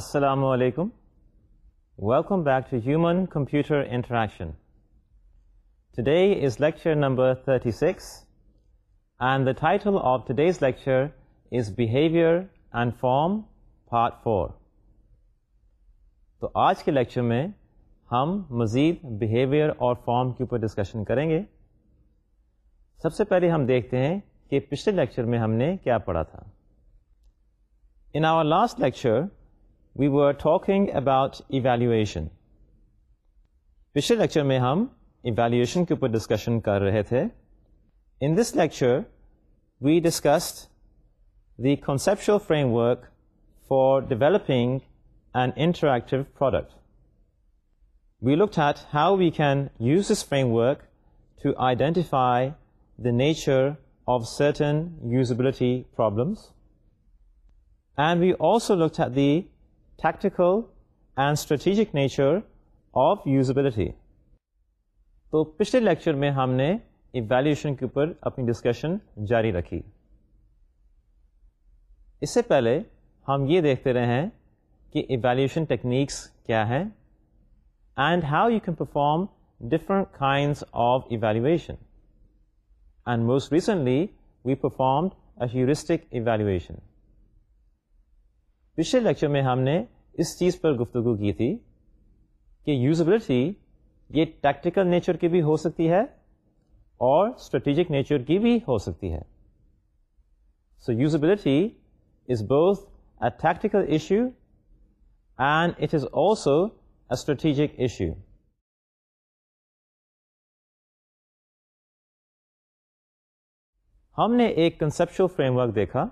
السلام علیکم welcome back to human computer interaction today is lecture number 36 six and the title of today's lecture is behaviour and form part four تو آج کے lecture میں ہم مزید بیہیویئر اور فارم کے اوپر ڈسکشن کریں گے سب سے پہلے ہم دیکھتے ہیں کہ پچھلے لیکچر میں ہم نے کیا پڑھا تھا in our last lecture we were talking about evaluation پچھلے لیکچر میں ہم ایویلوشن کے اوپر ڈسکشن کر رہے تھے in this lecture we discussed the conceptual framework for developing and interactive product we look at how we can use this framework to identify the nature of certain usability problems and we also look at the tactical and strategic nature of usability تو پچھلے lecture میں ہم نے evaluation کے اوپر اپنی discussion جاری رکھی اس سے پہلے ہم یہ دیکھتے رہے ہیں کہ ایویلویشن ٹیکنیکس کیا ہیں and how you can perform different kinds of evaluation and most recently we perform a heuristic evaluation پچھلے لیکچر میں ہم نے اس چیز پر گفتگو کی تھی کہ یوزبلٹی یہ ٹیکٹیکل نیچر کی بھی ہو سکتی ہے اور اسٹریٹجک نیچر کی بھی ہو سکتی ہے so usability is both a tactical issue and it is also a strategic issue ہم نے ایک کنسپشل فریم ورک دیکھا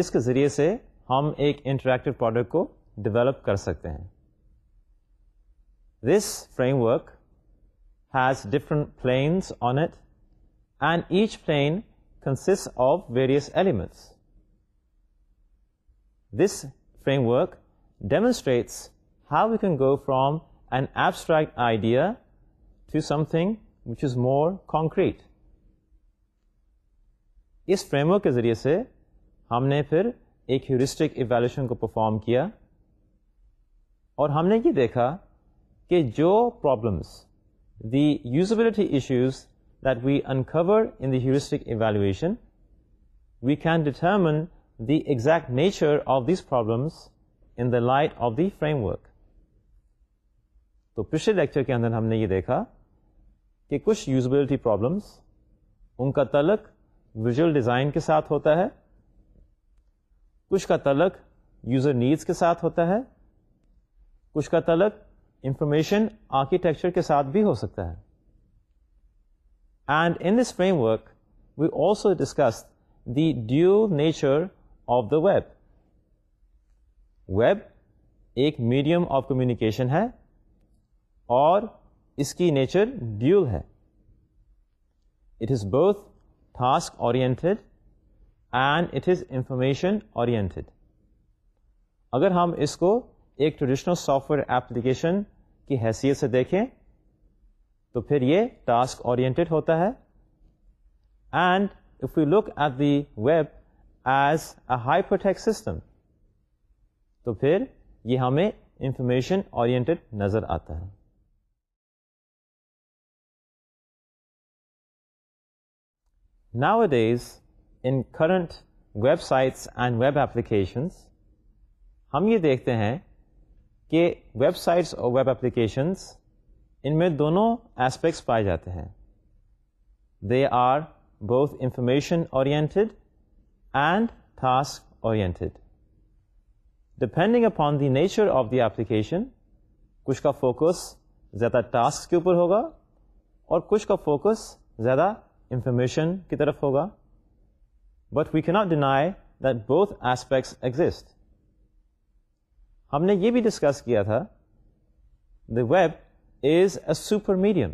جس کے ذریعے سے ہم ایک انٹریکٹو پروڈکٹ کو ڈیولپ کر سکتے ہیں this framework has different planes on it and each plane consist of various elements this framework demonstrates how you can go from an abstract idea to something which is more concrete اس framework کے ذریعے سے ہم نے پھر ایک heuristic ایویلیشن کو perform کیا اور ہم نے یہ دیکھا کہ جو problems the usability issues that we Ankur in the heuristic evaluation we can determine the exact nature of these problems in the light of the framework تو پچھلے لیکچر کے اندر ہم نے یہ دیکھا کہ کچھ یوزبلٹی پرابلمس ان کا تعلق ویژول ڈیزائن کے ساتھ ہوتا ہے کچھ کا تعلق یوزر نیڈس کے ساتھ ہوتا ہے کچھ کا تعلق انفارمیشن آرکیٹیکچر کے ساتھ بھی ہو سکتا ہے and in this framework we also discuss the dual nature of the web web ایک میڈیم آف کمیونیکیشن ہے اور اس کی نیچر ڈیو ہے it is both task oriented and it is information oriented اگر ہم اس کو ایک ٹریڈیشنل سافٹ ویئر ایپلیکیشن کی حیثیت سے دیکھیں تو پھر یہ ٹاسک اویرنٹڈ ہوتا ہے and if you look at the web as a hypertext system تو پھر یہ ہمیں انفارمیشن اورینٹڈ نظر آتا ہے now this in current web sites and web applications ہم یہ دیکھتے ہیں کہ ویب سائٹس اور ویب اپلیکیشنس ان میں دونوں ایسپیکٹس پائے جاتے ہیں دے آر بہت information oriented and task oriented depending upon the nature of the application کچھ کا فوکس زیادہ ٹاسک کے اوپر ہوگا اور کچھ کا فوکس زیادہ انفارمیشن کی طرف ہوگا but we can not deny both aspects exist ہم نے یہ بھی ڈسکس کیا تھا the web is a super medium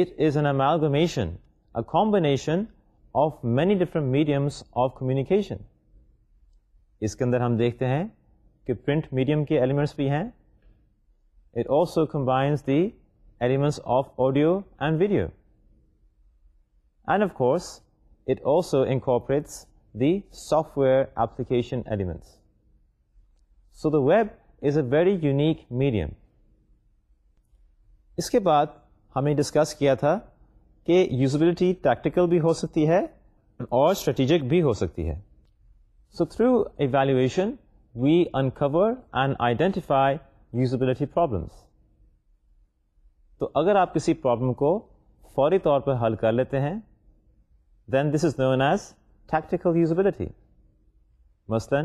it is an amalgamation a combination of many different mediums of communication اس کے اندر ہم دیکھتے ہیں کہ پرنٹ میڈیم کے ایلیمنٹس بھی ہیں it also combines the elements of audio and video and of course incorporates the software application elements so the web is a very unique medium اس کے بعد ہمیں ڈسکس کیا تھا کہ یوزبلٹی ٹیکٹیکل بھی ہو سکتی ہے اور اسٹریٹجک بھی ہو سکتی ہے so through evaluation we Ankur and identify usability problems تو اگر آپ کسی پرابلم کو فوری طور پر حل کر لیتے ہیں then this is known as tech tech مثلاً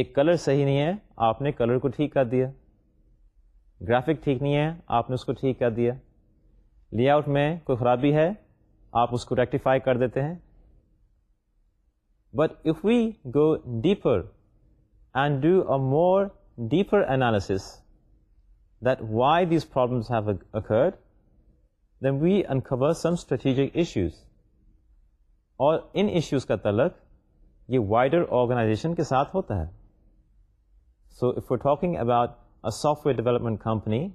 ایک کلر صحیح نہیں ہے آپ نے کلر کو ٹھیک کر دیا گرافک ٹھیک نہیں ہے آپ نے اس کو ٹھیک کر دیا لے آؤٹ میں کوئی خرابی ہے آپ اس کو ریکٹیفائی کر دیتے ہیں but if we go deeper and do a more deeper analysis that why these problems have occurred then we Ankur some strategic issues اور ان ایشوز کا تعلق یہ وائڈر آرگنائزیشن کے ساتھ ہوتا ہے so if you talking about a software development company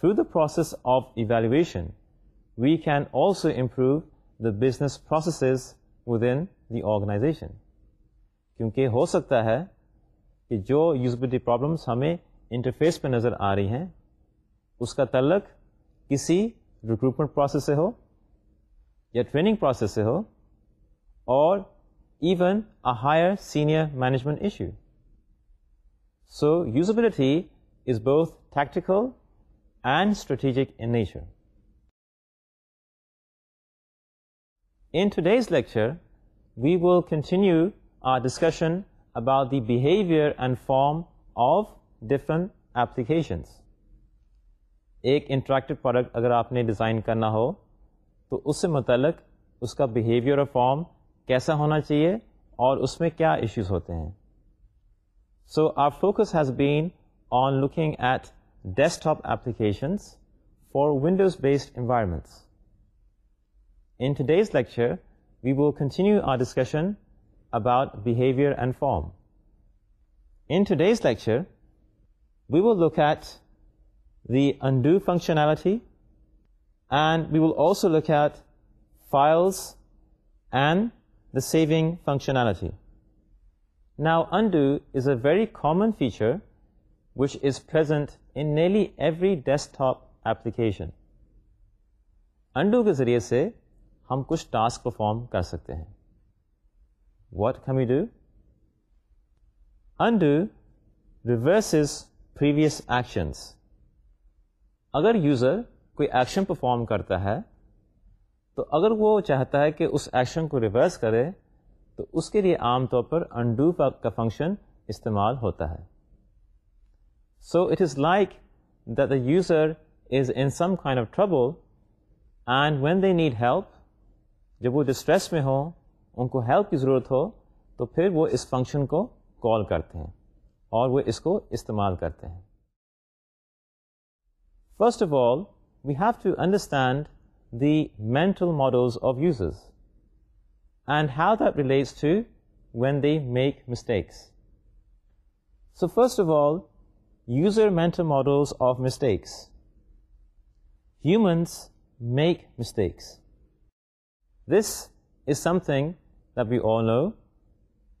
through the process of evaluation we can also improve the business processes within the organisation کیونکہ ہو سکتا ہے کہ جو یوزبلٹی پرابلمس ہمیں انٹرفیس پہ نظر آ رہی ہیں اس کا تعلق کسی ریکروٹمنٹ پروسیس سے ہو یا ٹریننگ پروسیس سے ہو اور even a higher senior management issue so usability is بہت tactical and strategic in nature in to lecture we will continue a discussion about the behaviour and form of different applications ایک interactive product اگر آپ نے design کرنا ہو تو اس سے متعلق اس کا بیہیویئر اور فارم کیسا ہونا چاہیے اور اس میں کیا ایشوز ہوتے ہیں so our focus has been on looking at desktop applications for Windows based environments in today's lecture we will continue our discussion about behaviour and form in today's lecture we will look at the undo functionality and we will also look at files and the saving functionality now undo is a very common feature which is present in nearly every desktop application undo کے ذریعے سے ہم کچھ task perform کر سکتے ہیں what come you do and reverse is previous actions اگر user کوئی ایکشن پرفارم کرتا ہے تو اگر وہ چاہتا ہے کہ اس ایکشن کو ریورس کرے تو اس کے لیے عام طور پر انڈو کا فنکشن استعمال ہوتا ہے so it is like that the user is in some kind of trouble and when they need help جب وہ ڈسٹریس میں ہوں ان کو ہیلپ کی ضرورت ہو تو پھر وہ اس فنکشن کو کال کرتے ہیں اور وہ اس کو استعمال کرتے ہیں first of all we have to understand the mental models of users and health relates to when they make mistakes so first of all user mental models of mistakes humans make mistakes this is something they all know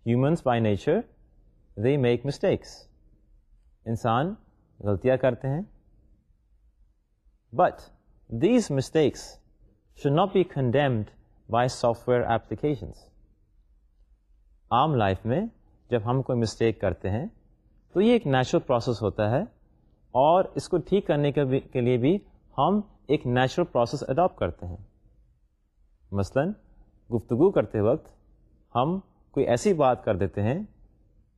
humans by nature they make mistakes انسان غلطیاں کرتے ہیں but these mistakes should not be condemned by software applications عام life میں جب ہم کوئی mistake کرتے ہیں تو یہ ایک نیچرل پروسیس ہوتا ہے اور اس کو ٹھیک کرنے کے لیے بھی ہم ایک نیچرل پروسیس اڈاپٹ کرتے ہیں مثلا گفتگو کرتے وقت ہم کوئی ایسی بات کر دیتے ہیں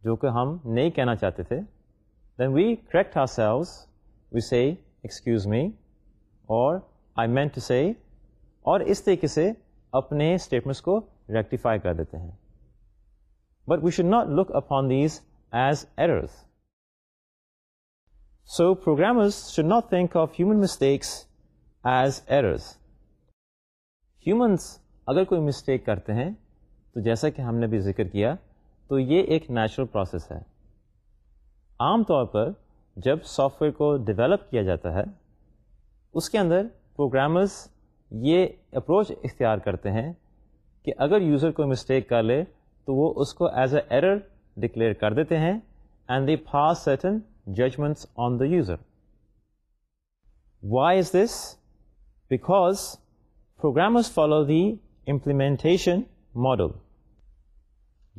جو کہ ہم نہیں کہنا چاہتے تھے then we correct are selves we C excuse me اور آئی مین ٹو سی اور اس طریقے سے اپنے اسٹیٹمنٹس کو ریکٹیفائی کر دیتے ہیں but we should not look up on these as errors so programmers should not think of human mistakes as errors humans اگر کوئی مسٹیک کرتے ہیں تو جیسا کہ ہم نے بھی ذکر کیا تو یہ ایک نیچرل پروسیس ہے عام طور پر جب سافٹ ویئر کو ڈیولپ کیا جاتا ہے اس کے اندر پروگرامرز یہ اپروچ اختیار کرتے ہیں کہ اگر یوزر کوئی مسٹیک کر لے تو وہ اس کو ایز اے ایرر ڈکلیئر کر دیتے ہیں and the pass certain judgements on the user why is this because programmers follow the implementation model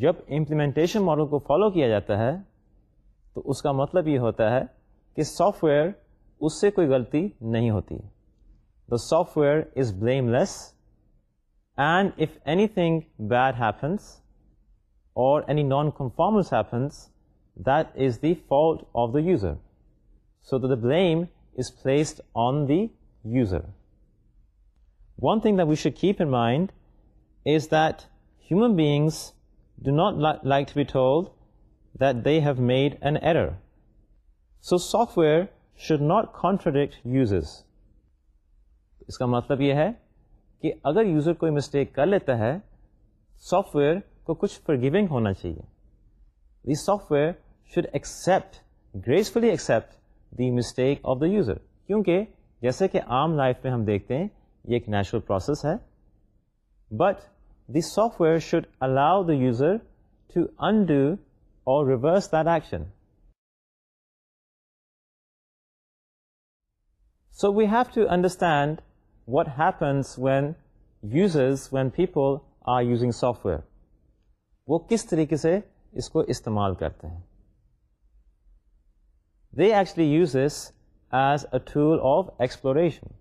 جب امپلیمنٹیشن ماڈل کو فالو کیا جاتا ہے تو اس کا مطلب یہ ہوتا ہے کہ سافٹ ویئر اس سے کوئی غلطی نہیں ہوتی the software is blameless and if anything bad happens or any naan conformance happens that is the fault of the user so the blame is placed on the user one thing the we should keep in mind is that human beings do not like to be told that they have made an error so software should not contradict users اس کا مطلب یہ ہے کہ اگر user کوئی mistake کر لیتا ہے سافٹ ویئر کو کچھ فرگیونگ ہونا چاہیے the software should accept gracefully accept the mistake of the user کیونکہ جیسے کہ عام لائف میں ہم دیکھتے ہیں یہ ایک نیچرل پروسیس ہے but the software should allow the user to undo or reverse that action so we have to understand what happens when uses when people are using software وہ کس طریقے سے اس کو استعمال کرتے ہیں they actually use this as a tool of exploration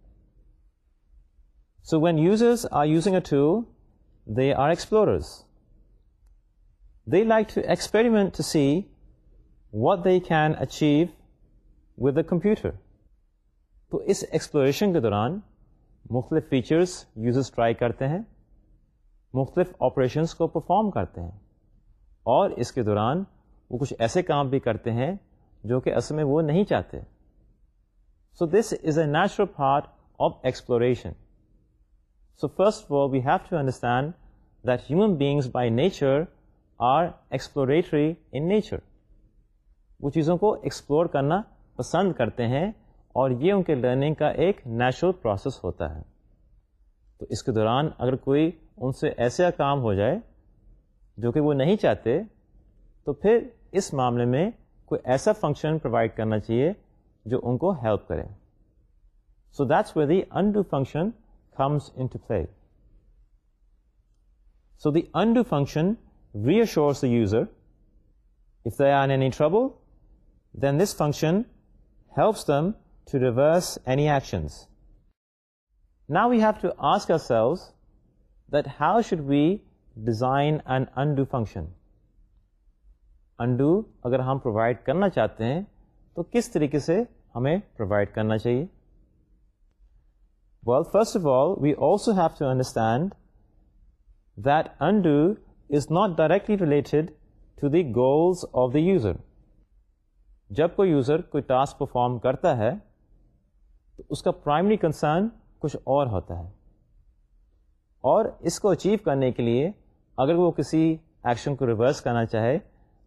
so when users are using a tool they are explores they like to experiment to see what they can achieve with a computer تو اس exploration کے دوران مختلف features users try کرتے ہیں مختلف operations کو perform کرتے ہیں اور اس کے دوران وہ کچھ ایسے کام بھی کرتے ہیں جو کہ اصل میں وہ نہیں چاہتے so this is a natural part of exploration so all we have to understand that human beings by nature are exploratory in nature وہ چیزوں کو ایکسپلور کرنا پسند کرتے ہیں اور یہ ان کے لرننگ کا ایک نیچرل پروسیس ہوتا ہے تو اس کے دوران اگر کوئی ان سے ایسا کام ہو جائے جو کہ وہ نہیں چاہتے تو پھر اس معاملے میں کوئی ایسا فنکشن پرووائڈ کرنا چاہیے جو ان کو ہیلپ کرے so that's we the undo function comes into play so the undo function reassures the user if they are any trouble then this function helps them to reverse any actions نا we have to ask yourselves that have should be design and undo function undo اگر ہم provide کرنا چاہتے ہیں تو کس طریقے سے ہمیں پرووائڈ کرنا چاہیے first of all we also have to understand that undo is not directly related to the goals of the user جب کوئی یوزر کوئی ٹاسک پرفارم کرتا ہے تو اس کا پرائمری کنسرن کچھ اور ہوتا ہے اور اس کو اچیو کرنے کے لیے اگر وہ کسی ایکشن کو ریورس کرنا چاہے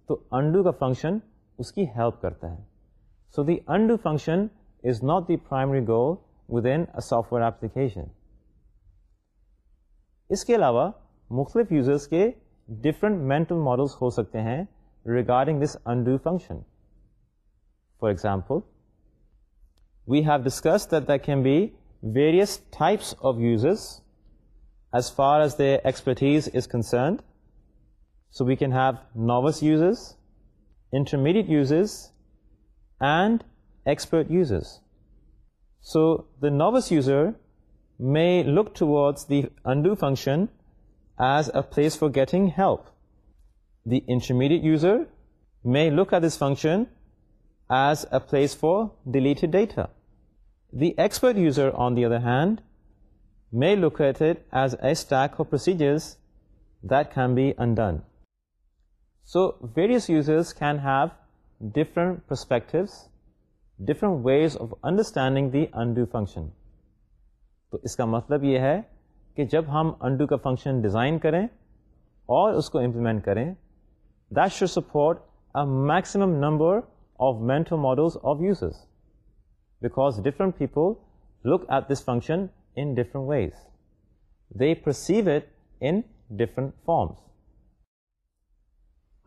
تو انڈو کا فنکشن اس کی ہیلپ کرتا ہے so the undo function is not the primary goal within software application اس کے علاوہ مختلف یوزرس کے ڈفرینٹ مینٹل ماڈلس ہو سکتے ہیں regarding this undo function for example we have discussed that there can be various types of users as far as their expertise is concerned. So we can have novice users, intermediate users, and expert users. So the novice user may look towards the undo function as a place for getting help. The intermediate user may look at this function as a place for deleted data. The expert user on they were hand may look at it as I stack who procedures that can be undone so various users can have different perspectives different ways of understanding the undo function تو اس کا مطلب یہ ہے کہ جب ہم undo کا فنکشن ڈیزائن کریں اور اس کو امپلیمنٹ کریں that should support a maximum number of mental models of users because different people look at this function in different ways they perceive it in different forms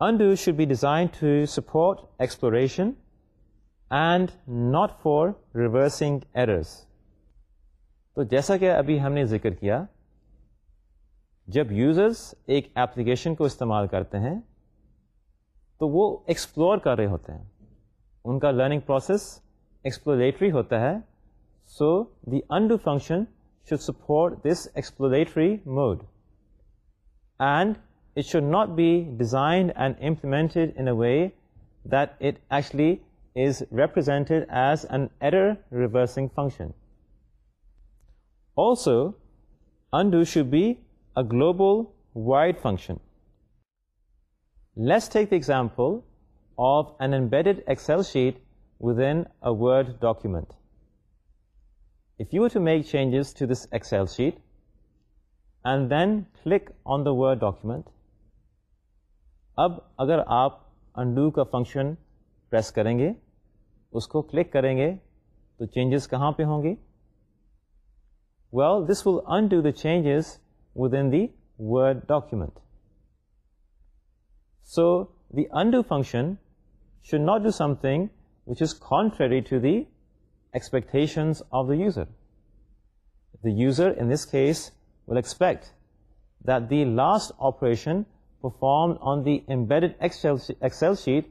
and should be design support exploration and not for reversing errors تو جیسا کہ ابھی ہم نے ذکر کیا جب users ایک ایپلیکیشن کو استعمال کرتے ہیں تو وہ ایکسپلور کر رہے ہوتے ہیں ان کا لرننگ پروسیس وریٹری ہوتا ہے so the undo function should support this exploratory mode and it should not be designed and implemented in a way that it actually is represented as an error reversing function also undo should be a global wide function let's take the example of an embedded Excel sheet within اےڈ document if you to make changes to this Excel sheet and then click on the Word document اب اگر آپ undo کا function press کریں گے اس کو click کریں گے تو چینجز کہاں پہ ہوں گے well this will undo the changes within the Word document so the undo function should not do something which is contradictory to the e expectancies of the user the user in this case will expect that the last operation perform on the embed Excel sheet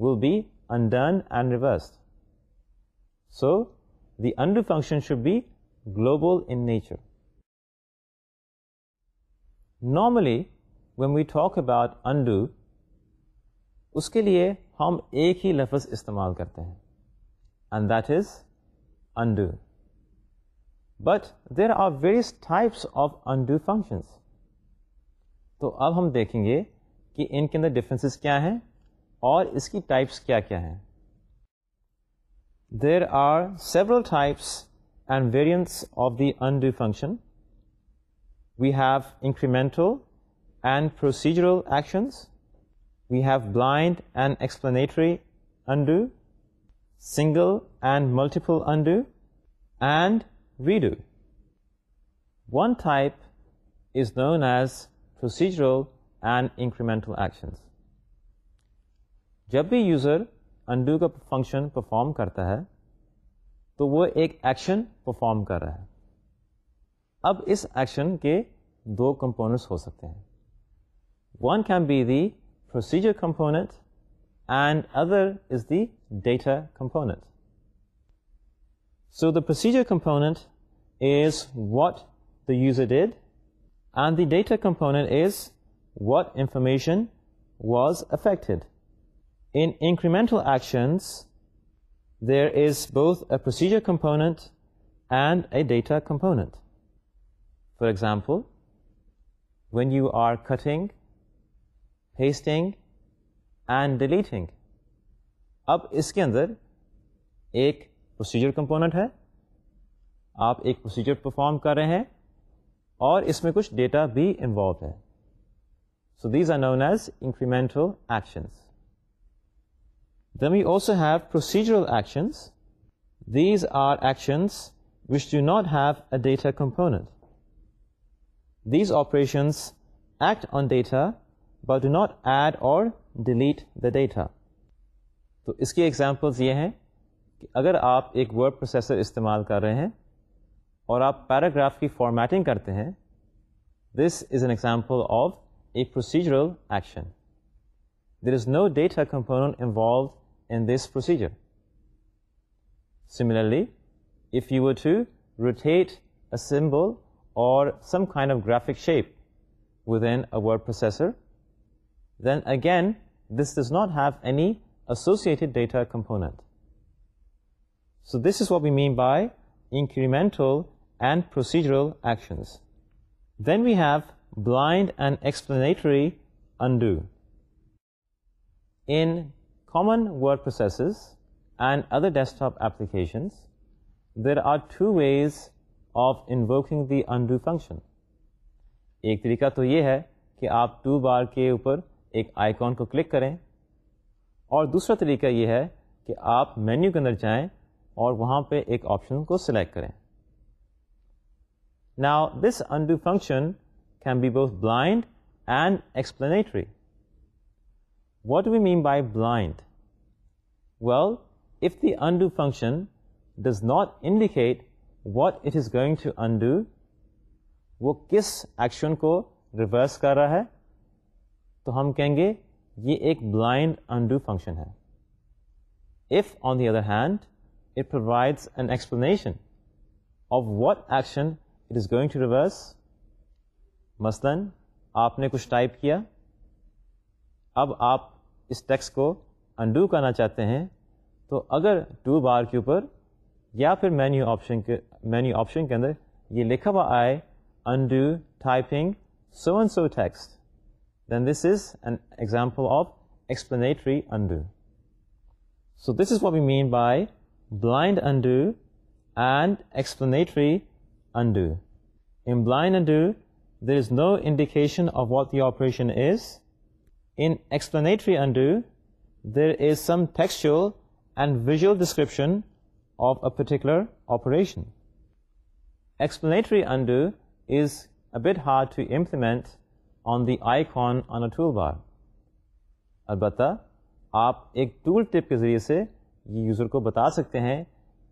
will be undone and rebased so the undo function should be global in nature normally when we talk about undo اس کے لیے ہم ایک ہی لفظ استعمال کرتے ہیں and that is undo but there are various types of undo functions تو اب ہم دیکھیں گے کہ ان کے اندر ڈفرینسز کیا ہیں اور اس کی ٹائپس کیا کیا ہیں there are several types and variants of the undo function we have incremental and procedural actions we have blind and explanatory undo single and multiple undo and we do one type is known as procedural and incremental actions جب بھی user undo کا function perform کرتا ہے تو وہ action perform کر رہا ہے اب اس ایکشن کے دو کمپوننٹس ہو سکتے ہیں one can be the procedure component, and other is the data component. So the procedure component is what the user did, and the data component is what information was affected. In incremental actions, there is both a procedure component and a data component. For example, when you are cutting pasting and deleting اب اس کے اندر ایک procedure component ہے آپ ایک procedure perform کر رہے ہیں اور اس میں کچھ ڈیٹا بھی انوالو ہے so these are known as incremental actions then we also have procedural actions these are actions which do not have a data component these operations act on data but not add or delete the data تو اس کی examples یہ ہیں کہ اگر آپ ایک word processor استعمال کر رہے ہیں اور آپ پیراگراف کی فارمیٹنگ کرتے ہیں this is an example of a procedural action there is no data component involve in this procedure similarly if you want to rotate amble or some kind of graphic shape within word processor then again this does not have any associated data component so this what we mean by incremental and procedural action then we have blind and explanatory undo in common word processors and other desktop applications there are two ways of invoking the undo function ایک طریقہ تو یہ ہے کہ آپ two bar کے اوپر ایک آئیکن کو کلک کریں اور دوسرا طریقہ یہ ہے کہ آپ مینیو کے اندر جائیں اور وہاں پہ ایک آپشن کو سلیکٹ کریں نا this undo function can be both blind and explanatory what we mean by blind well if the undo function does not indicate what it is going to undo وہ کس ایکشن کو reverse کر رہا ہے تو ہم کہیں گے یہ ایک بلائنڈ انڈو فنکشن ہے if on the other hand it provides an explanation of what action it is going to reverse مثلاً آپ نے کچھ ٹائپ کیا اب آپ اس ٹیکس کو انڈو کرنا چاہتے ہیں تو اگر ٹو بار کے اوپر یا پھر مینیو آپشن کے مینیو آپشن کے اندر یہ لکھا ہوا آئے undo typing so and so text then this is an example of explanatory undo. So this is what we mean by blind undo and explanatory undo. In blind undo, there is no indication of what the operation is. In explanatory undo, there is some textual and visual description of a particular operation. Explanatory undo is a bit hard to implement on the I on on a toolbar البتہ آپ ایک tool ٹپ کے ذریعے سے یہ user کو بتا سکتے ہیں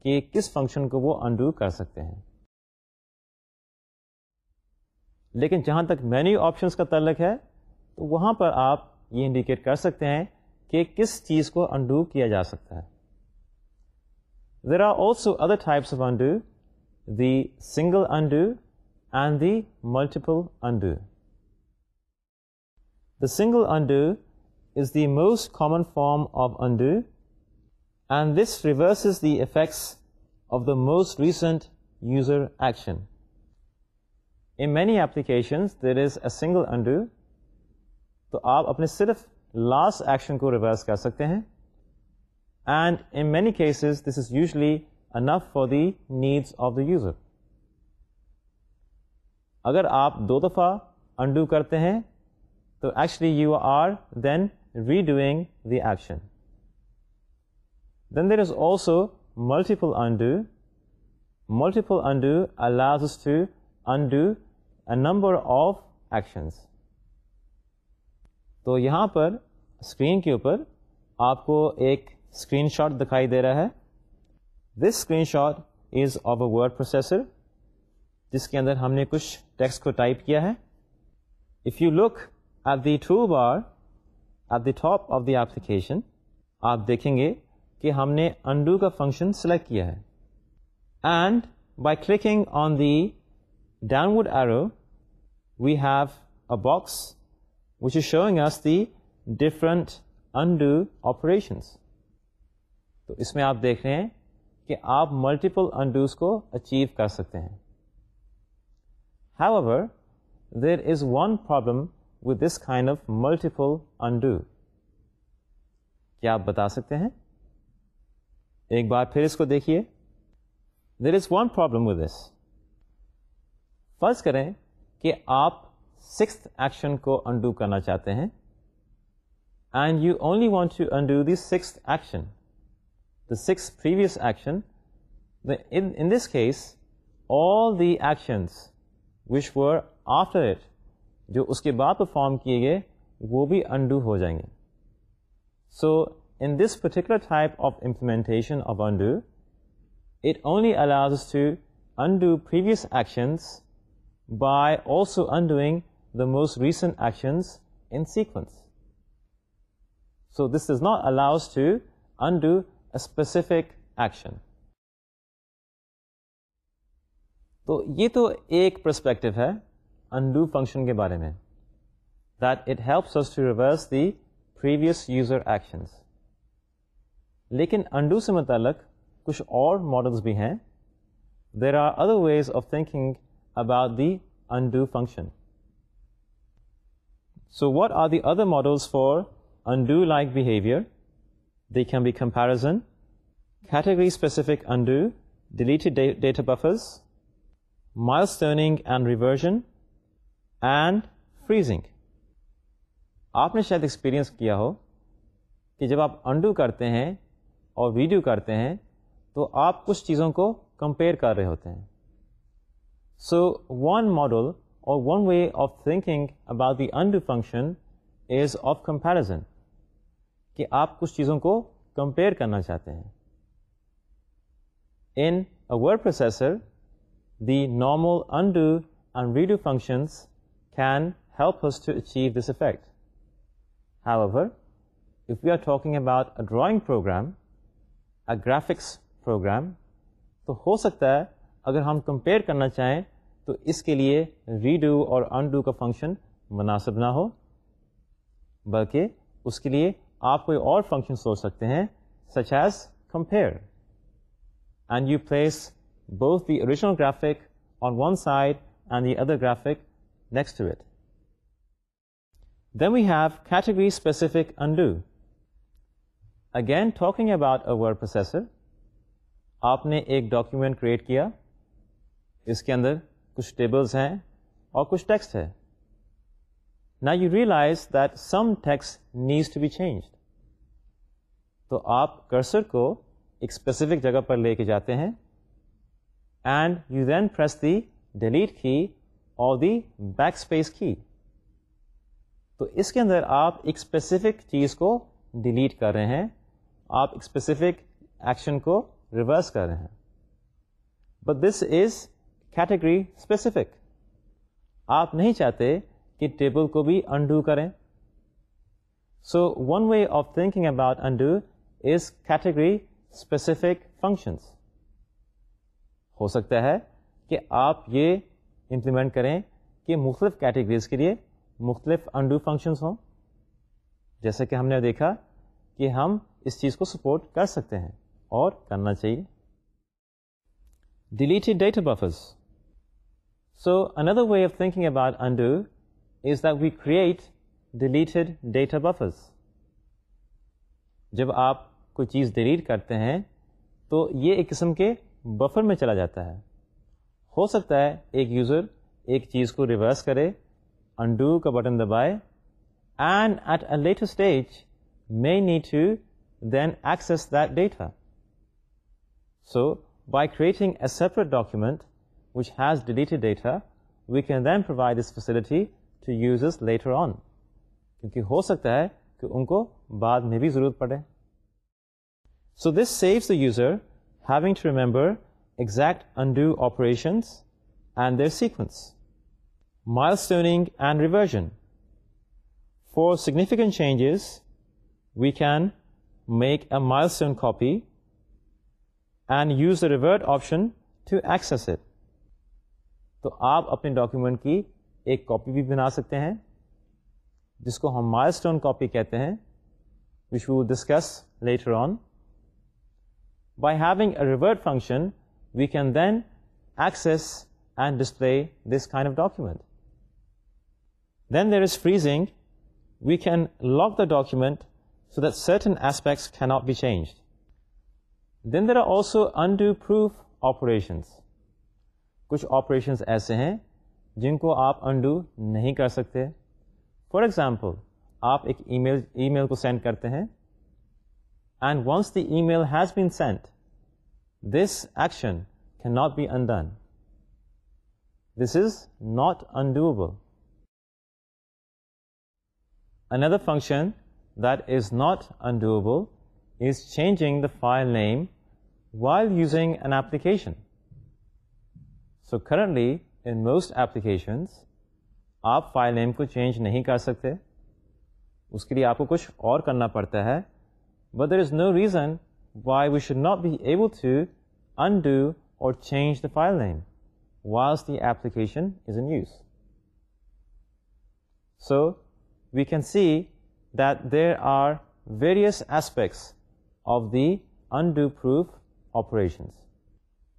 کہ کس فنکشن کو وہ انڈو کر سکتے ہیں لیکن جہاں تک مینیو آپشنس کا تعلق ہے تو وہاں پر آپ یہ انڈیکیٹ کر سکتے ہیں کہ کس چیز کو انڈو کیا جا سکتا ہے there are also other types of undo the single undo and the multiple undo the single undo is the most common form of undo and this reverse is the effects of the most recent user action in many applications there is a single undo تو آپ اپنے صرف last action کو reverse کر سکتے ہیں and in many cases this is usually enough for the needs of the user اگر آپ دو دفعہ انڈو کرتے ہیں تو actually you are then redoing the action then there is also multiple undo multiple undo allows to undo a number of actions تو یہاں پر اسکرین کے اوپر آپ کو ایک اسکرین شاٹ دکھائی دے رہا ہے this screenshot is of a word processor جس کے اندر ہم نے کچھ ٹیکسٹ کو ٹائپ کیا ہے if you look at the toolbar at the top of the application آپ دیکھیں گے کہ ہم نے انڈو کا فنکشن سلیکٹ کیا ہے and by clicking on the downward arrow we have a box which is showing us the different undo operations تو اس میں آپ دیکھ رہے ہیں کہ آپ ملٹیپل انڈوز کو اچیو کر سکتے ہیں however there is one problem with this kind of multiple undo کیا آپ بتا سکتے ہیں ایک بار پھر اس کو دیکھیے there is one problem with this فرض کریں کہ آپ سکس ایکشن کو انڈو کرنا چاہتے ہیں and you only want to undo the six action the six previous action in this case all the ایشن وش ور آفٹر اٹ جو اس کے بعد پرفارم کیے گئے وہ بھی انڈو ہو جائیں گے so in this particular type of implementation of undo it only allows to undo previous actions by also undoing the most recent actions in sequence so this is not allows to undo specific action تو یہ تو ایک perspective ہے undo function کے بارے میں that it helps reverse the previous user لیکن undo سے متعلق کچھ اور ماڈلس بھی ہیں there are other ways of think about the undo function so what are the other models for undo like behaviour the came be comparison category specific undo delete data purpose milestoning and reversion and freezing آپ نے شاید experience کیا ہو کہ جب آپ Indo کرتے ہیں اور ویڈیو کرتے ہیں تو آپ کچھ چیزوں کو کمپیئر کر رہے ہوتے ہیں سو ون ماڈل اور one way of thinking about the undo function is of comparison کہ آپ کچھ چیزوں کو کمپیئر کرنا چاہتے ہیں in word processor the normal undo and video functions can help us to achieve this effect have if we you are talking about a drawing program a graphics program تو ہو سکتا ہے اگر ہم کمپیئر کرنا چاہیں تو اس کے لیے ریڈو اور انڈو کا فنکشن مناسب نہ ہو بلکہ اس کے لیے آپ کوئی اور فنکشن سوچ سکتے ہیں such as compare and you place both the original graphic on one side and the other graphic next wait do category specific undo again talking about a word processor آپ نے ایک ڈاکیومنٹ کریٹ کیا اس کے اندر کچھ tables ہیں اور کچھ text ہے نا you realise that some text need to be changed تو آپ کرسر کو ایک اسپیسیفک جگہ پر لے کے جاتے ہیں and you then press the delete key اور دی بیک اسپیس کی تو اس کے اندر آپ ایک اسپیسیفک چیز کو ڈیلیٹ کر رہے ہیں آپ ایک اسپیسیفک ایکشن کو ریورس کر رہے ہیں but this is category specific آپ نہیں چاہتے کہ ٹیبل کو بھی انڈو کریں so one way of thinking about undo is category specific functions ہو سکتا ہے کہ آپ یہ امپلیمنٹ کریں کہ مختلف کیٹیگریز کے لیے مختلف انڈو فنکشنس ہوں جیسا کہ ہم نے دیکھا کہ ہم اس چیز کو سپورٹ کر سکتے ہیں اور کرنا چاہیے deleted data buffers so another way of thinking about undo is that we create deleted data buffers جب آپ کوئی چیز ڈیلیٹ کرتے ہیں تو یہ ایک قسم کے بفر میں چلا جاتا ہے ہو سکتا ہے ایک یوزر ایک چیز کو ریورس کرے انڈو کا بٹن دبائے and at a later stage may need to then access that data so by creating a separate document which has deleted data we can then provide this facility to use is later on کیونکہ ہو سکتا ہے کہ ان کو بعد میں بھی ضرورت پڑے so this saves the user having to remember sequence milestoning reversion for significant changes we can make a milestone copy and use a revert option to access it تو آپ اپنے ڈاکومینٹ کی ایک copy بھی بنا سکتے ہیں جس کو ہم مائل اسٹون کاپی کہتے ہیں which we access later on by having a revert function we can then access and display this kind of document then there is freezing we can lock the document so that certain aspects can not be change then there are also undo proof operations کچھ operations ایسے ہیں جن کو آپ undo نہیں کر سکتے for example آپ ایک ای میل کو سینڈ کرتے ہیں and once the email has been sent this action can not be undone this is not undoable another function that is not undoable is changing the file name وائ using an application so currently in most applications آپ file name کو change نہیں کر سکتے اس کے لیے آپ کو کچھ اور کرنا پڑتا ہے but there is no reason why we should not be able to undo or change the file name whilst the application is in use. So we can see that there are various aspects of the undo proof operations.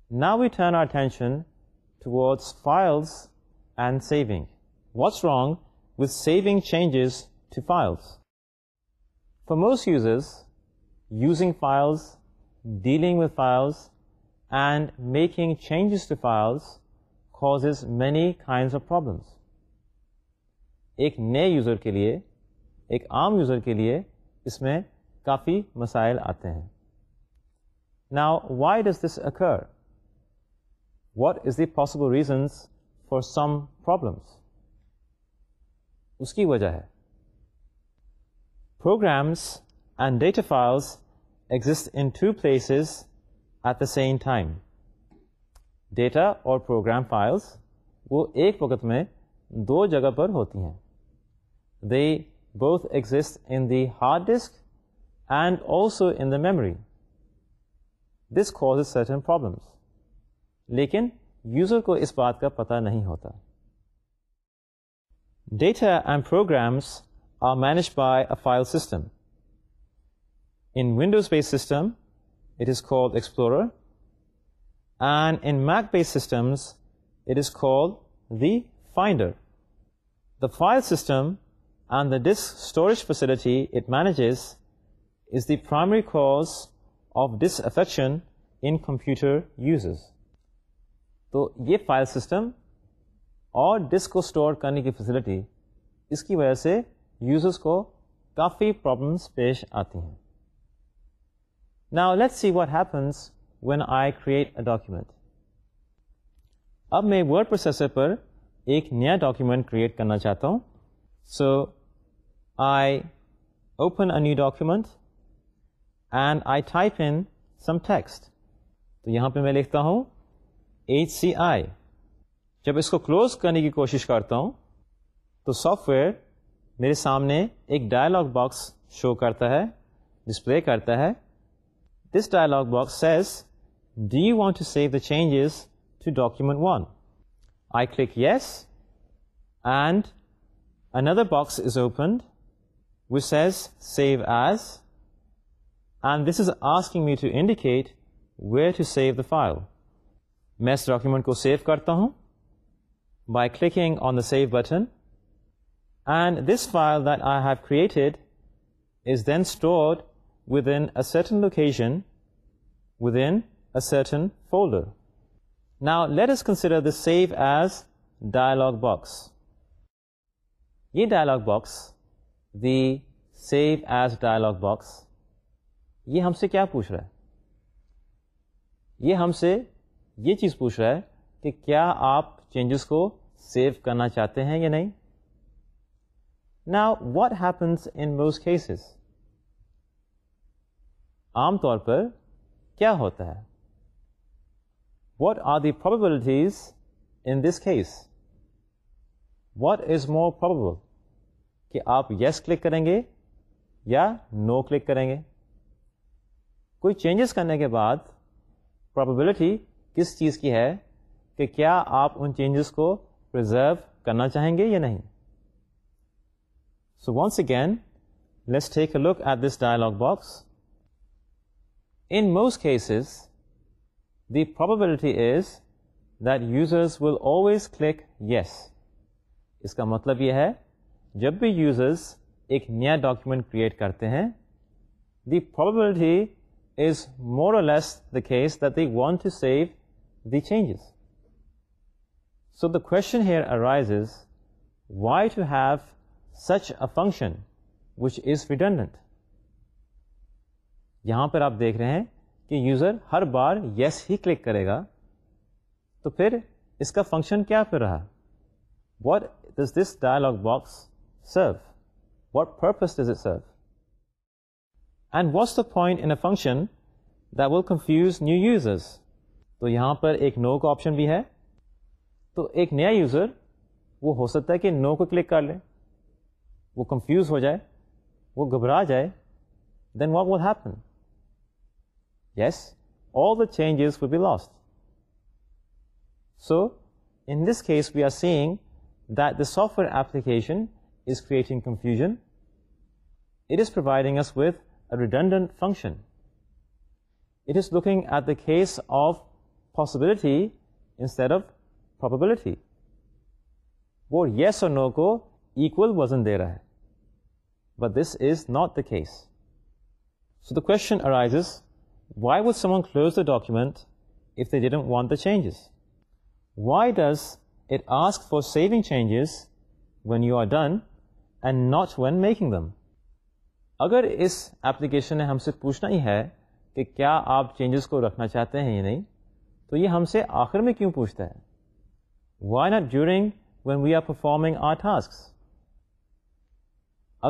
Now we turn our attention towards files and saving. What's wrong with saving changes to files? For most users, using files dealing with files and making changes to files causes many kinds of problems ایک نئے user کے لیے ایک عام user کے لیے اس میں کافی مسائل آتے ہیں now why does this occur what is the possible reasons for some problems اس کی وجہ ہے programs and data files exist in two places at the same time data اور پروگرام فائلس وہ ایک وقت میں دو جگہ پر ہوتی ہیں they both exist in the hard disk and also in the memory this call certain problems لیکن یوزر کو اس بات کا پتہ نہیں ہوتا data and programs are manage by a file system in Windows system it is call Explorer and in Mac based systems it is call the Finder the file system and the disk storage facility it manages is the primary cause of disaffection in computer یوزز تو یہ file system اور disk کو store کرنے کی facility اس کی وجہ سے یوزرس کو کافی پرابلمس پیش آتی ہیں now let see what happens when I create a document اب میں ورڈ پروسیسر پر ایک نیا ڈاکیومنٹ کریٹ کرنا چاہتا ہوں so I open a new document and I type in some text تو یہاں پہ میں لکھتا ہوں ایچ سی آئی جب اس کو کلوز کرنے کی کوشش کرتا ہوں تو سافٹ ویئر میرے سامنے ایک ڈائلاگ باکس شو کرتا ہے ڈسپلے کرتا ہے this dialogue box do you want to save the changes to document when I click yes and another box is open which has save as and this is asking me to indicate where to save the file میں اس document کو save کرتا ہوں by clicking on the save button and this file that I have created is then stored within certain location within certain folder now let us consider the save as dialogue box یہ dialogue box the save as dialogue box یہ ہم سے کیا پوچھ رہا ہے یہ ہم سے یہ چیز پوچھ رہا ہے کہ کیا آپ چینجز کو سیف کرنا چاہتے ہیں یا نہیں نا واٹ ہیپنس انس کیسز عام طور پر کیا ہوتا ہے what are the probabilities in this case what is more probable کہ آپ یس yes کلک کریں گے یا نو no کلک کریں گے کوئی چینجز کرنے کے بعد پرابیبلٹی کس چیز کی ہے کہ کیا آپ ان چینجز کو پرزرو کرنا چاہیں گے یا نہیں so once again let's take a look at this dialogue box in most cases the probability is that users will always click yes اس کا مطلب یہ ہے جب بھی یوزرس ایک نیا ڈاکومنٹ کریٹ کرتے ہیں the probability is more the case don't to save the changes so the question here arises why you have such a function which is redundant یہاں پر آپ دیکھ رہے ہیں کہ یوزر ہر بار یس yes ہی کلک کرے گا تو پھر اس کا فنکشن کیا پھر رہا what does this dialogue box serve what purpose does it serve and what's the point in a function that will confuse new users تو یہاں پر ایک نو کا آپشن بھی ہے تو ایک نیا یوزر وہ ہو سکتا ہے کہ نو کو کلک کر لے وہ کنفیوز ہو جائے وہ گھبرا جائے then what will happen changes will be lost so in this case we are seeing the software application is creating confusion it is providing a redundant function it is looking at this of possibility instead of probability وہ yes اور نو کو equal وزن دے رہا ہے but this is not the case so the question arises why would someone close the document if they جیڈم want the changes why does it ask for saving changes when you are done and not when making them اگر اس application نے ہم سے پوچھنا ہی ہے کہ کیا آپ چینجز کو رکھنا چاہتے ہیں یا نہیں تو یہ ہم سے آخر میں کیوں پوچھتا ہے why not during when we are performing our task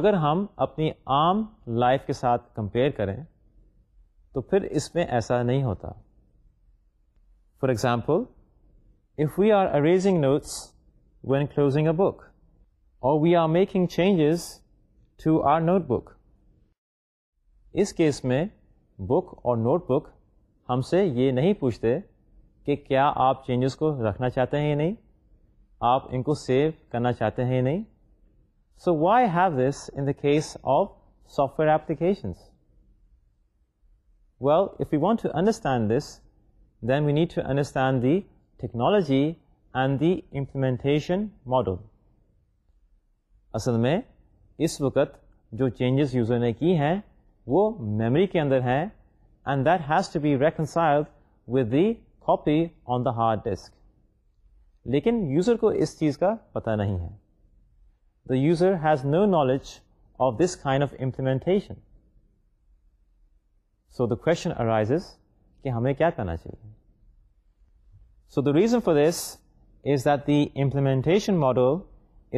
اگر ہم اپنی عام لائف کے ساتھ کمپیئر کریں تو پھر اس میں ایسا نہیں ہوتا for example if we are erasing notes when closing a book اور we are making changes to our notebook اس کیس میں بک اور نوٹ بک ہم سے یہ نہیں پوچھتے کہ کیا آپ چینجز کو رکھنا چاہتے ہیں یا نہیں آپ ان کو سیو کرنا چاہتے ہیں یا نہیں so why have this in the case of software applications well if you want to understand this then we need to understand the technology and the implementation model اصل میں اس وقت جو چینجز یوزر نے کی ہیں وہ memory کے اندر ہیں and that has to be reconcile with the copy on the hard disk لیکن یوزر کو اس چیز کا پتہ نہیں ہے the user has no knowledge of this kind of implementation so the question arises کہ ہمیں کیا کرنا چاہیے so the reason for this is that the implementation model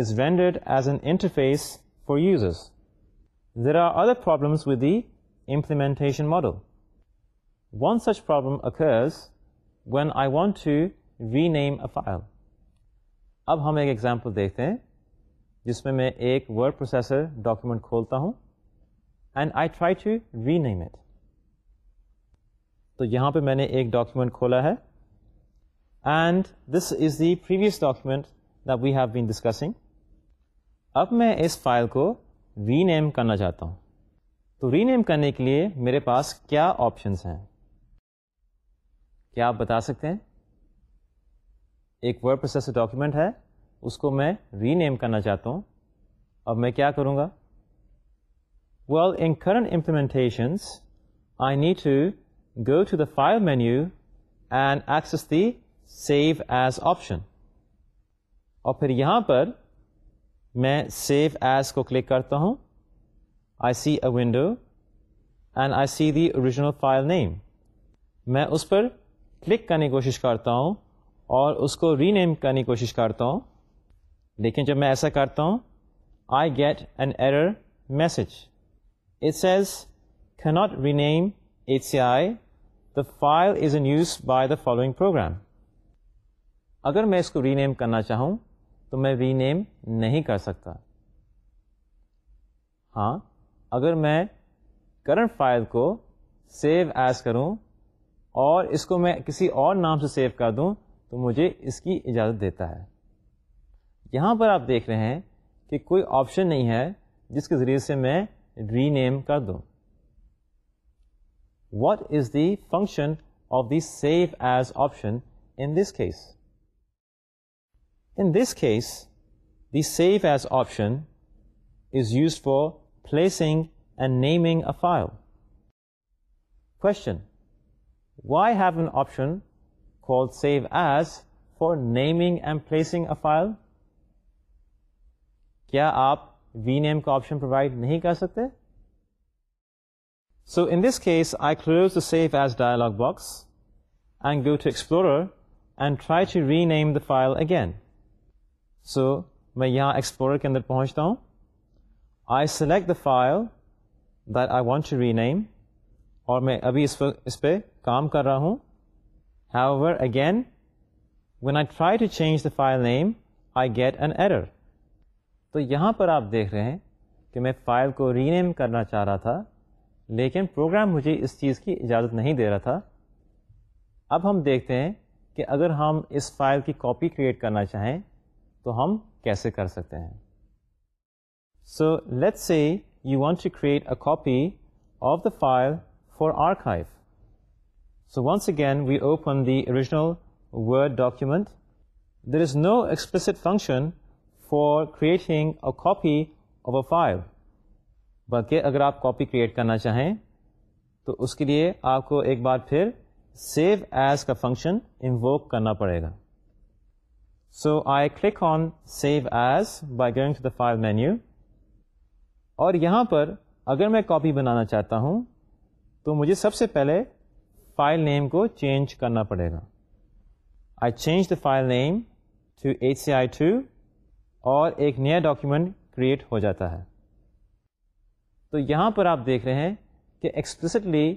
is rendered as an interface for users there are other problems with the implementation model one such problem occurs when I want to rename a file اب ہم ایک example دیکھتے ہیں جس میں میں ایک word processor document کھولتا ہوں and I try to rename it تو یہاں پہ میں نے ایک ڈاکیومنٹ کھولا ہے and this is the previous document that we have been discussing اب میں اس فائل کو ری نیم کرنا چاہتا ہوں تو ری نیم کرنے کے لیے میرے پاس کیا آپشنس ہیں کیا آپ بتا سکتے ہیں ایک ورڈ پروسیس ڈاکیومنٹ ہے اس کو میں ری نیم کرنا چاہتا ہوں اب میں کیا کروں گا well in current implementations I need to go to the file menu and access the save as option اور پھر یہاں پر میں save ایز کو کلک کرتا ہوں I see a window and I see the original file name میں اس پر کلک کرنے کی کوشش کرتا ہوں اور اس کو ری نیم کرنے کی کوشش کرتا ہوں لیکن جب میں ایسا کرتا ہوں I get an error message it says can not rename C I the file is in use by the following program اگر میں اس کو ری نیم کرنا چاہوں تو میں ری نیم نہیں کر سکتا ہاں اگر میں کرنٹ فائل کو سیو ایز کروں اور اس کو میں کسی اور نام سے سیو کر دوں تو مجھے اس کی اجازت دیتا ہے یہاں پر آپ دیکھ رہے ہیں کہ کوئی آپشن نہیں ہے جس کے ذریعے سے میں ری نیم کر دوں what is the function of the save as option in this case in this case the save as option is use for placing and naming a file question why have an option call save as for naming and placing a file کیا آپ وی نیم کا option provide نہیں کر سکتے so in this case I kilo to save as dialogue box and go to explore and try to rename the file again so میں یہاں explore کے اندر پہنچتا ہوں I select the file that I want to rename اور میں ابھی اس پر اس پہ کام کر رہا ہوں have over again one I try to change the file name I get an error تو یہاں پر آپ دیکھ رہے ہیں کہ میں فائل کو ری نیم کرنا چاہ رہا تھا لیکن پروگرام مجھے اس چیز کی اجازت نہیں دے رہا تھا اب ہم دیکھتے ہیں کہ اگر ہم اس فائل کی کاپی کریٹ کرنا چاہیں تو ہم کیسے کر سکتے ہیں so let see you want to create a copy of the file for are so once again we open the original word document there is no expressed function for creating a copy of a file بلکہ اگر آپ copy create کرنا چاہیں تو اس کے لیے آپ کو ایک بار پھر سیو ایز کا فنکشن انووک کرنا پڑے گا so I click on save as by going to the file menu اور یہاں پر اگر میں کاپی بنانا چاہتا ہوں تو مجھے سب سے پہلے فائل نیم کو چینج کرنا پڑے گا I change the file name to H C I two اور ایک نیا ڈاکیومنٹ کریٹ ہو جاتا ہے تو یہاں پر آپ دیکھ رہے ہیں کہ ایکسپلسٹلی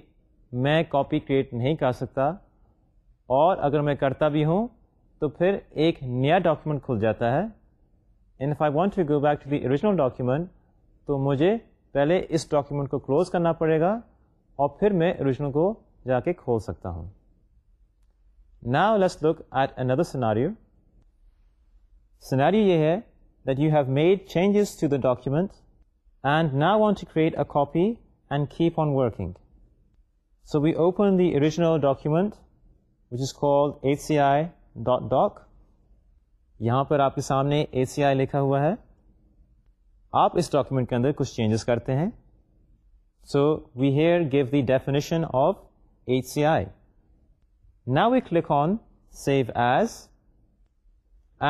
میں کاپی کریٹ نہیں کر سکتا اور اگر میں کرتا بھی ہوں تو پھر ایک نیا ڈاکیومنٹ کھل جاتا ہے انف I want to go back to the original document تو مجھے پہلے اس ڈاکیومنٹ کو کلوز کرنا پڑے گا اور پھر میں اوریجنل کو جا کے کھول سکتا ہوں now let's look at another scenario scenario یہ ہے that you have made changes to the document and نا want to create a copy and keep on working so we open the original document, which is called hci.doc. C I dot doc یہاں پر آپ کے سامنے اے سی آئی لکھا ہوا ہے آپ اس ڈاکیومنٹ کے اندر کچھ چینجز کرتے ہیں so we here give the definition of H C I نا we click on save as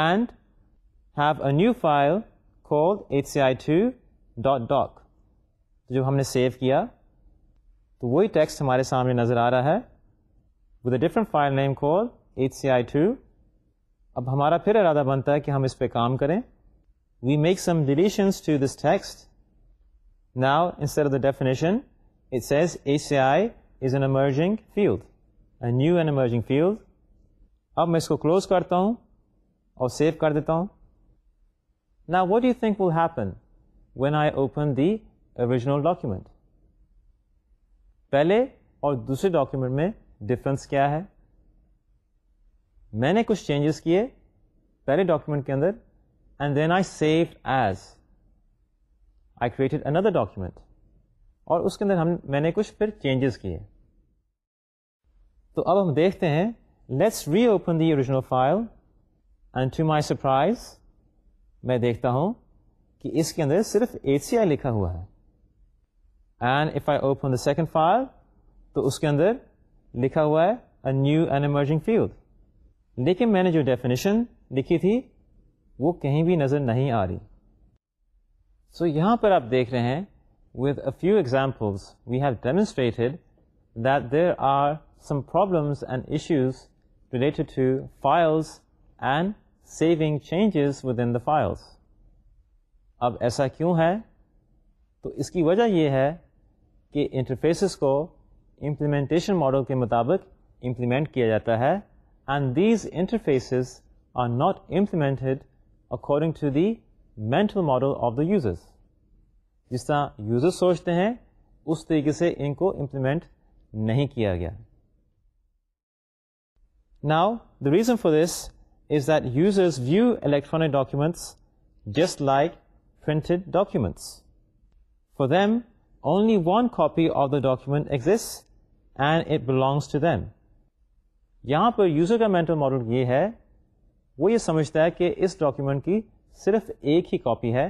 and have a new file call H C I two dot doc تو جب ہم نے سیو کیا تو وہی ٹیکسٹ ہمارے سامنے نظر آ رہا ہے with a different file name call H C I two اب ہمارا پھر ارادہ بنتا ہے کہ ہم اس پہ کام کریں we make some deletions to this text now insert the definition it says H C I is an emerging field a new and emerging field اب میں اس کو کلوز کرتا ہوں اور سیو کر دیتا ہوں نا what you think will happen when I open the original document پہلے اور دوسرے ڈاکیومینٹ میں ڈفرینس کیا ہے میں نے کچھ چینجز کیے پہلے ڈاکیومنٹ کے اندر and then I save as I created another document اور اس کے اندر ہم میں نے کچھ پھر چینجز کیے تو اب ہم دیکھتے ہیں let's reopen the original file and to my surprise میں دیکھتا ہوں کہ اس کے اندر صرف اے سی آئی لکھا ہوا ہے and if I open the second file تو اس کے اندر لکھا ہوا ہے نیو اینڈ ایمرجنگ فیلڈ لیکن میں نے جو ڈیفینیشن لکھی تھی وہ کہیں بھی نظر نہیں آ رہی سو یہاں پر آپ دیکھ رہے ہیں with a few examples we have demonstrated that there are some problems and issues related to files and saving changes within the files اب ایسا کیوں ہے تو اس کی وجہ یہ ہے کہ انٹرفیسز کو امپلیمنٹیشن ماڈل کے مطابق امپلیمنٹ کیا جاتا ہے and these interfaces are not implemented according to the mental model of the users جس طرح یوزر سوچتے ہیں اس طریقے سے ان کو امپلیمنٹ نہیں کیا گیا now the reason for this is that users view electronic documents just like documents for them only one copy of the document exists and it belongs to them یہاں پر یوزر کا مینٹل ماڈل یہ ہے وہ یہ سمجھتا ہے کہ اس ڈاکیومنٹ کی صرف ایک ہی کاپی ہے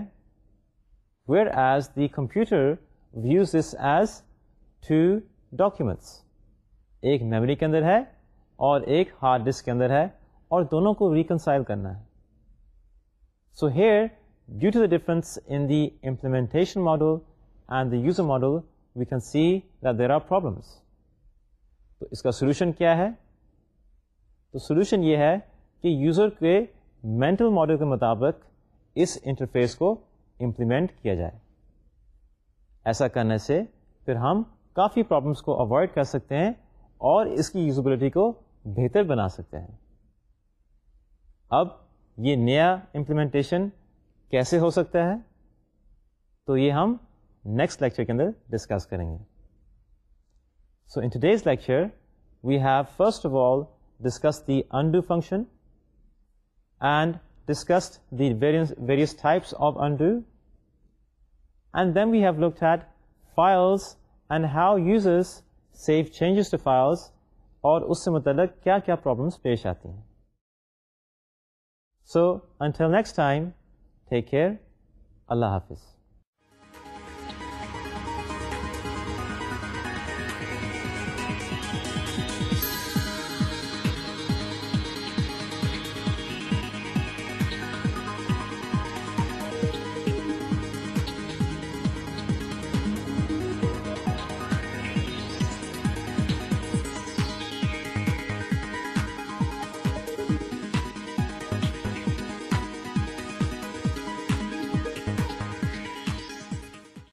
whereas the computer views this as two documents ایک میموری کے اندر ہے اور ایک ہارڈ ڈسک کے اندر ہے اور دونوں کو ریکنسائل کرنا ہے so here due to the difference in the implementation model and the user model we can see there are problems تو اس کا سولوشن کیا ہے تو سولوشن یہ ہے کہ یوزر کے مینٹل ماڈل کے مطابق اس انٹرفیس کو امپلیمنٹ کیا جائے ایسا کرنے سے پھر ہم کافی پرابلمس کو اوائڈ کر سکتے ہیں اور اس کی یوزبلٹی کو بہتر بنا سکتے ہیں اب یہ نیا امپلیمنٹیشن کیسے ہو سکتا ہے تو یہ ہم نیکسٹ لیکچر کے اندر ڈسکس کریں گے so in today's lecture we have first of all discuss the undo function and the various types of undo and then we have look at files and how یوزز save changes to files اور اس سے متعلق کیا کیا problems پیش آتی ہیں so until next time take care اللہ حافظ